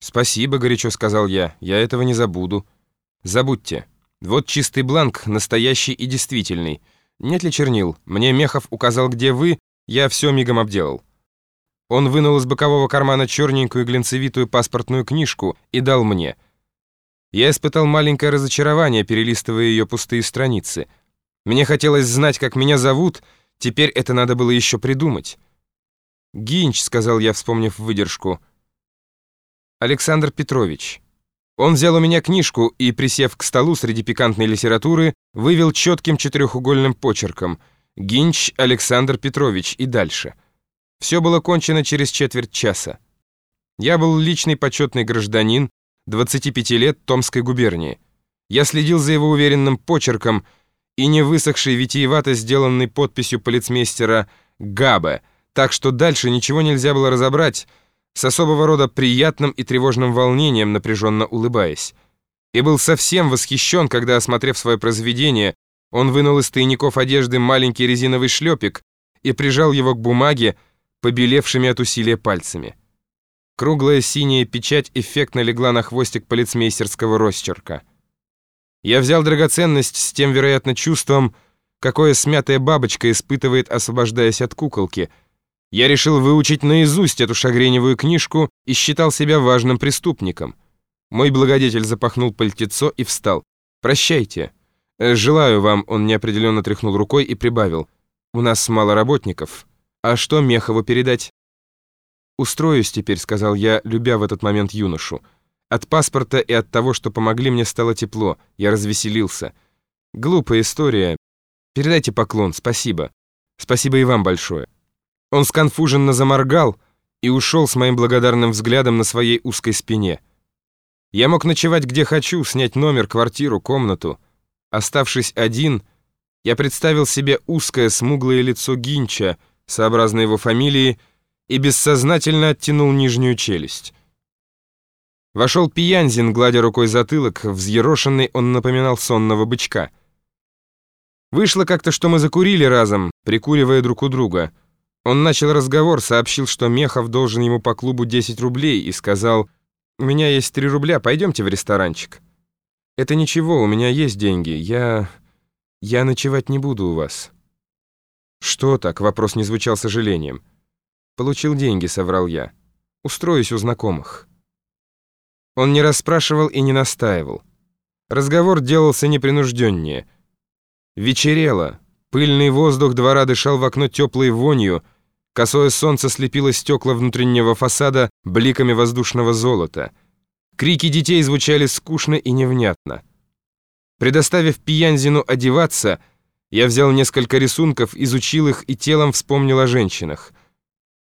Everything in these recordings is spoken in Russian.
«Спасибо», — горячо сказал я, — «я этого не забуду». «Забудьте. Вот чистый бланк, настоящий и действительный. Нет ли чернил? Мне Мехов указал, где вы, я все мигом обделал». Он вынул из бокового кармана черненькую глинцевитую паспортную книжку и дал мне. Я испытал маленькое разочарование, перелистывая ее пустые страницы. Мне хотелось знать, как меня зовут, теперь это надо было еще придумать. «Гинч», — сказал я, вспомнив выдержку, — Александр Петрович. Он взял у меня книжку и, присев к столу среди пикантной литературы, вывел четким четырехугольным почерком «Гинч Александр Петрович» и дальше. Все было кончено через четверть часа. Я был личный почетный гражданин, 25 лет Томской губернии. Я следил за его уверенным почерком и не высохшей витиевато сделанной подписью полицмейстера «Габе», так что дальше ничего нельзя было разобрать, с особого рода приятным и тревожным волнением, напряженно улыбаясь. И был совсем восхищен, когда, осмотрев свое произведение, он вынул из тайников одежды маленький резиновый шлепик и прижал его к бумаге, побелевшими от усилия пальцами. Круглая синяя печать эффектно легла на хвостик полицмейстерского росчерка. Я взял драгоценность с тем, вероятно, чувством, какое смятая бабочка испытывает, освобождаясь от куколки — я решил выучить наизусть эту шагреневую книжку и считал себя важным преступником. Мой благодетель запахнул пальтецо и встал. «Прощайте. Э, желаю вам», — он неопределенно тряхнул рукой и прибавил. «У нас мало работников. А что Мехову передать?» «Устроюсь теперь», — сказал я, любя в этот момент юношу. От паспорта и от того, что помогли мне, стало тепло. Я развеселился. Глупая история. Передайте поклон, спасибо. Спасибо и вам большое. Он сконфуженно заморгал и ушел с моим благодарным взглядом на своей узкой спине. Я мог ночевать где хочу, снять номер, квартиру, комнату. Оставшись один, я представил себе узкое смуглое лицо Гинча, сообразно его фамилии, и бессознательно оттянул нижнюю челюсть. Вошел Пиянзин, гладя рукой затылок, взъерошенный он напоминал сонного бычка. Вышло как-то, что мы закурили разом, прикуривая друг у друга — он начал разговор, сообщил, что Мехов должен ему по клубу 10 рублей и сказал, «У меня есть 3 рубля, пойдемте в ресторанчик». «Это ничего, у меня есть деньги, я... я ночевать не буду у вас». «Что так?» — вопрос не звучал сожалением. «Получил деньги», — соврал я. «Устроюсь у знакомых». Он не расспрашивал и не настаивал. Разговор делался непринужденнее. Вечерело. Пыльный воздух двора дышал в окно теплой вонью — Косое солнце слепило стекла внутреннего фасада бликами воздушного золота. Крики детей звучали скучно и невнятно. Предоставив Пиянзину одеваться, я взял несколько рисунков, изучил их и телом вспомнил о женщинах.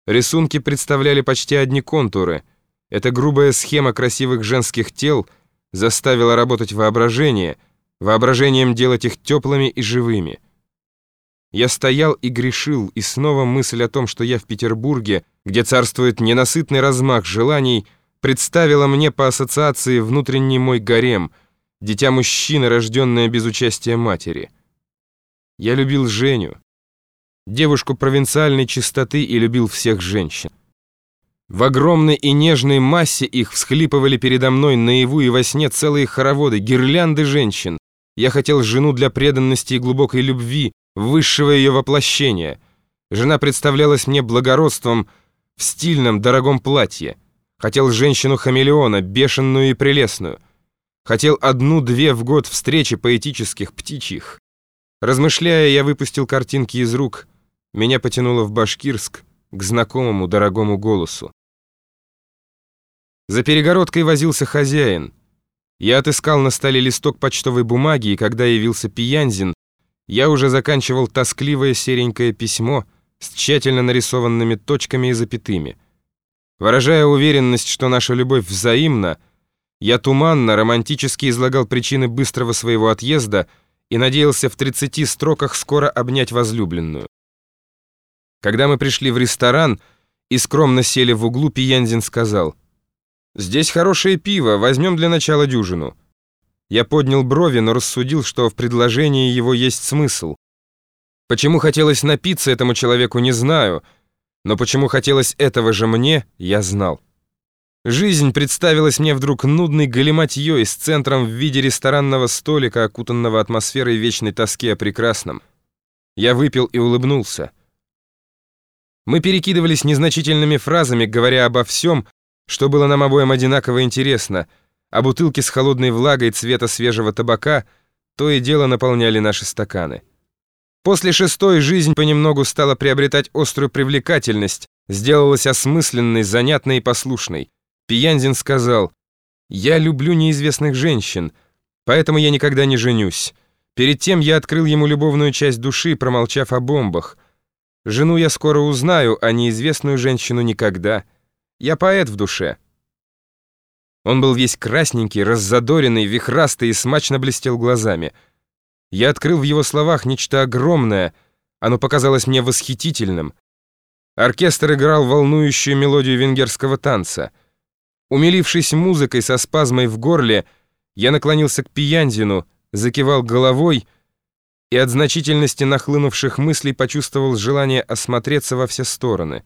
Рисунки представляли почти одни контуры. Эта грубая схема красивых женских тел заставила работать воображение, воображением делать их теплыми и живыми. Я стоял и грешил, и снова мысль о том, что я в Петербурге, где царствует ненасытный размах желаний, представила мне по ассоциации внутренний мой гарем, дитя мужчины, рожденное без участия матери. Я любил Женю, девушку провинциальной чистоты и любил всех женщин. В огромной и нежной массе их всхлипывали передо мной наяву и во сне целые хороводы, гирлянды женщин. Я хотел жену для преданности и глубокой любви, высшего ее воплощения. Жена представлялась мне благородством в стильном, дорогом платье. Хотел женщину-хамелеона, бешеную и прелестную. Хотел одну-две в год встречи поэтических птичьих. Размышляя, я выпустил картинки из рук. Меня потянуло в Башкирск к знакомому дорогому голосу. За перегородкой возился хозяин. Я отыскал на столе листок почтовой бумаги, и когда явился Пиянзин, я уже заканчивал тоскливое серенькое письмо с тщательно нарисованными точками и запятыми. Выражая уверенность, что наша любовь взаимна, я туманно, романтически излагал причины быстрого своего отъезда и надеялся в 30 строках скоро обнять возлюбленную. Когда мы пришли в ресторан и скромно сели в углу, Пиянзин сказал, «Здесь хорошее пиво, возьмем для начала дюжину». Я поднял брови, но рассудил, что в предложении его есть смысл. Почему хотелось напиться этому человеку, не знаю, но почему хотелось этого же мне, я знал. Жизнь представилась мне вдруг нудной галиматьей с центром в виде ресторанного столика, окутанного атмосферой вечной тоски о прекрасном. Я выпил и улыбнулся. Мы перекидывались незначительными фразами, говоря обо всем, что было нам обоим одинаково интересно, а бутылки с холодной влагой цвета свежего табака то и дело наполняли наши стаканы. После шестой жизнь понемногу стала приобретать острую привлекательность, сделалась осмысленной, занятной и послушной. Пиянзин сказал, «Я люблю неизвестных женщин, поэтому я никогда не женюсь. Перед тем я открыл ему любовную часть души, промолчав о бомбах. Жену я скоро узнаю, а неизвестную женщину никогда. Я поэт в душе». Он был весь красненький, раззадоренный, вихрастый и смачно блестел глазами. Я открыл в его словах нечто огромное, оно показалось мне восхитительным. Оркестр играл волнующую мелодию венгерского танца — Умилившись музыкой со спазмой в горле, я наклонился к Пиянзину, закивал головой и от значительности нахлынувших мыслей почувствовал желание осмотреться во все стороны.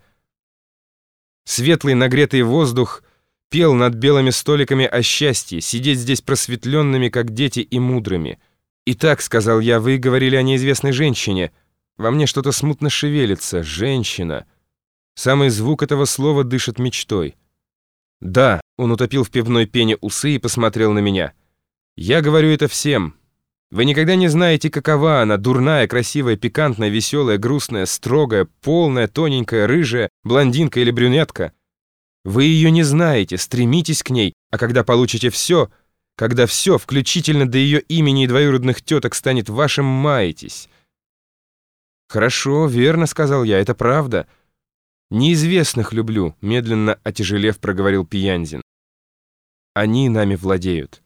Светлый нагретый воздух пел над белыми столиками о счастье, сидеть здесь просветленными, как дети, и мудрыми. «Итак», — сказал я, — «вы говорили о неизвестной женщине. Во мне что-то смутно шевелится. Женщина». Самый звук этого слова дышит мечтой. «Да», — он утопил в пивной пене усы и посмотрел на меня. «Я говорю это всем. Вы никогда не знаете, какова она, дурная, красивая, пикантная, веселая, грустная, строгая, полная, тоненькая, рыжая, блондинка или брюнетка. Вы ее не знаете, стремитесь к ней, а когда получите все, когда все, включительно до ее имени и двоюродных теток, станет вашим, маетесь». «Хорошо, верно», — сказал я, — «это правда». «Неизвестных люблю», — медленно отяжелев проговорил Пиянзин. «Они нами владеют».